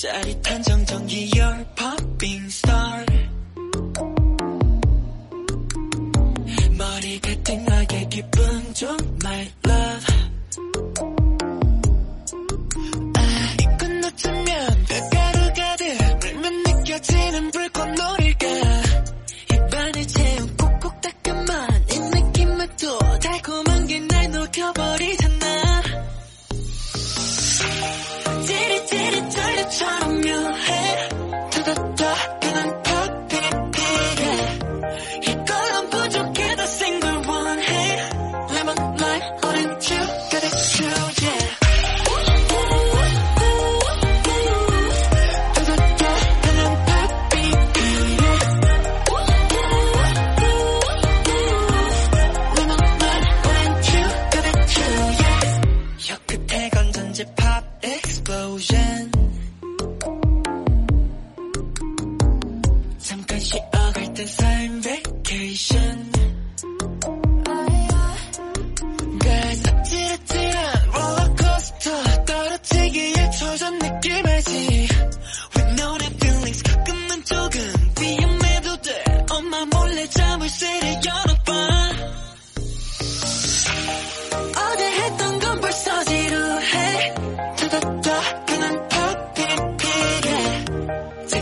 짜릿한 정전기 You're popping star. 머리가 띵하게 기분 좋은 My love. 아, 입고 놓치면 뼈가루 가득 불면 느껴지는 불꽃놀이가. 입안을 채운 꼭꼭 닦은 맛이 느낌은 또 달콤한 게 날 녹여버리자.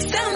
six, seven.